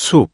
숲.